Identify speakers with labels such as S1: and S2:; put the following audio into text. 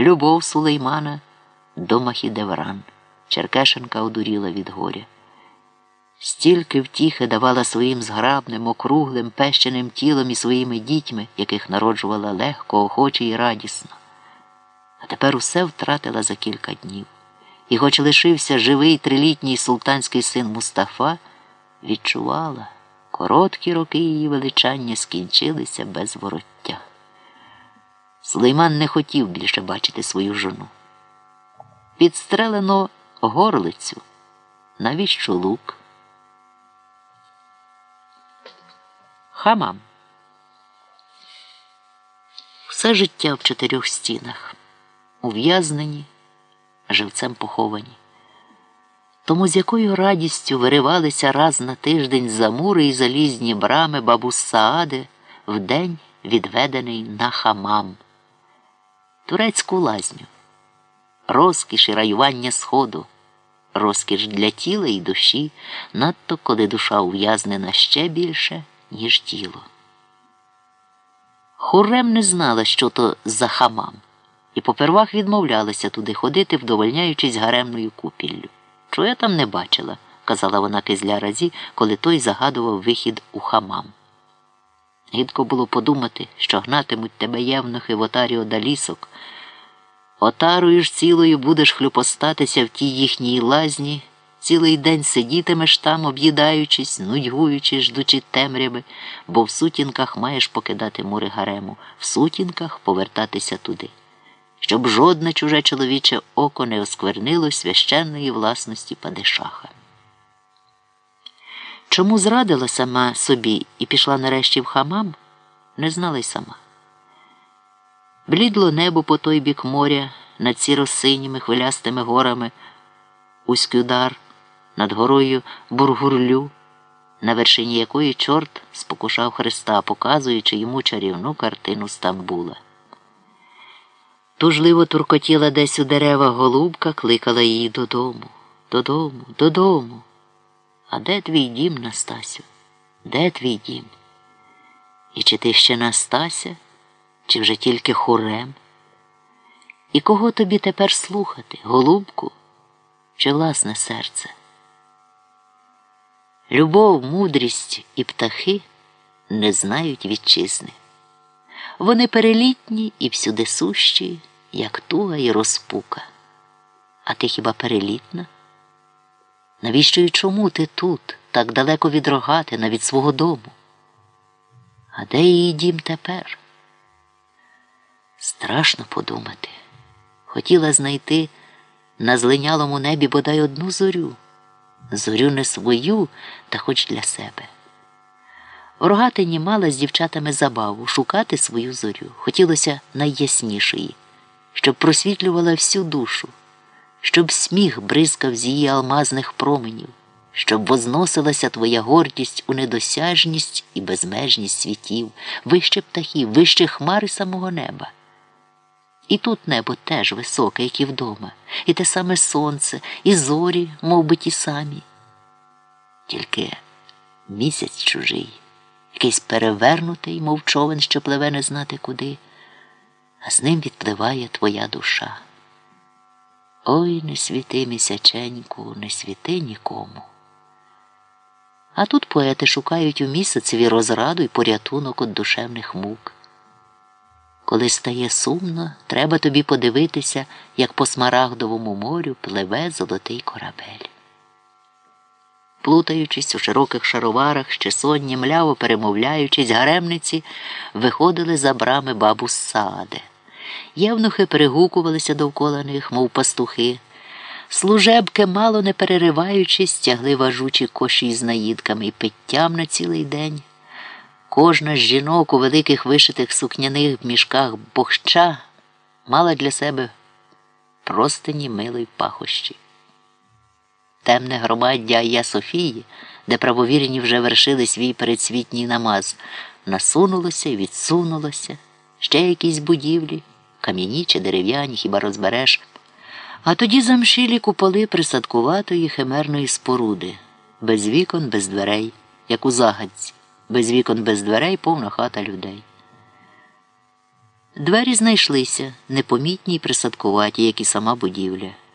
S1: любов Сулеймана до Махідевран. Черкешенка одуріла від горя. Стільки втіхи давала своїм зграбним, округлим, пещеним тілом і своїми дітьми, яких народжувала легко, охоче і радісно. А тепер усе втратила за кілька днів. І, хоч лишився живий трилітній султанський син Мустафа, відчувала, короткі роки її величання скінчилися без вороття. Сулейман не хотів більше бачити свою жону. Підстрелено горлицю. Навіщо лук? Хамам. Все життя в чотирьох стінах, ув'язнені, живцем поховані. Тому з якою радістю виривалися раз на тиждень за мури і залізні брами бабус Саади в день, відведений на хамам, турецьку лазню, розкіш і раювання сходу, розкіш для тіла і душі, надто коли душа ув'язнена ще більше ніж тіло. Хурем не знала, що то за хамам, і попервах відмовлялася туди ходити, вдовольняючись гаремною купіллю. Чого я там не бачила, казала вона кизля разі, коли той загадував вихід у хамам. Гідко було подумати, що гнатимуть тебе євнухи в отарі одалісок. Отарою ж цілою будеш хлюпостатися в тій їхній лазні. Цілий день сидітимеш там, об'їдаючись, нудьгуючи, ждучи темряви, бо в сутінках маєш покидати мури гарему, в сутінках повертатися туди, щоб жодне чуже чоловіче око не осквернило священної власності падишаха. Чому зрадила сама собі і пішла нарешті в хамам, не знала й сама. Блідло небо по той бік моря над сіро-синіми хвилястими горами, Уськюдар над горою Бургурлю, на вершині якої чорт спокушав Христа, показуючи йому чарівну картину Стамбула. Тужливо туркотіла десь у дерева голубка, кликала її додому, додому, додому. А де твій дім, Настасю? Де твій дім? І чи ти ще Настася, чи вже тільки хорем? І кого тобі тепер слухати, голубку чи власне серце? Любов, мудрість і птахи не знають вітчизни. Вони перелітні і всюди сущі, як туга і розпука. А ти хіба перелітна? Навіщо і чому ти тут, так далеко від рогатина, від свого дому? А де її дім тепер? Страшно подумати. Хотіла знайти на злинялому небі бодай одну зорю зорю не свою, та хоч для себе. В рогатині мала з дівчатами забаву шукати свою зорю. Хотілося найяснішої, щоб просвітлювала всю душу, щоб сміх бризкав з її алмазних променів, щоб возносилася твоя гордість у недосяжність і безмежність світів, вище птахів, вище хмари самого неба. І тут небо теж високе, як і вдома, і те саме сонце, і зорі, мов би ті самі. Тільки місяць чужий, якийсь перевернутий, мов човен, що пливе не знати куди, а з ним відпливає твоя душа. Ой, не світи місяченьку, не світи нікому. А тут поети шукають у місяцеві розраду і порятунок від душевних мук. Коли стає сумно, треба тобі подивитися, як по смарагдовому морю пливе золотий корабель. Плутаючись у широких шароварах, ще сонні, мляво перемовляючись, гаремниці, виходили за брами бабу з сади. Євнухи перегукувалися довкола них, мов пастухи. Служебки, мало не перериваючись, тягли важучі коші з наїдками і питтям на цілий день. Кожна з жінок у великих вишитих сукняних мішках бохча мала для себе простині милої пахощі. Темне громаддя Ая Софії, де правовірні вже вершили свій передсвітній намаз, насунулося відсунулося, ще якісь будівлі, кам'яні чи дерев'яні, хіба розбереш. А тоді замшилі куполи присадкуватої химерної споруди, без вікон, без дверей, як у загадці без вікон, без дверей, повна хата людей. Двері знайшлися, непомітні й присадкуваті, як і сама будівля.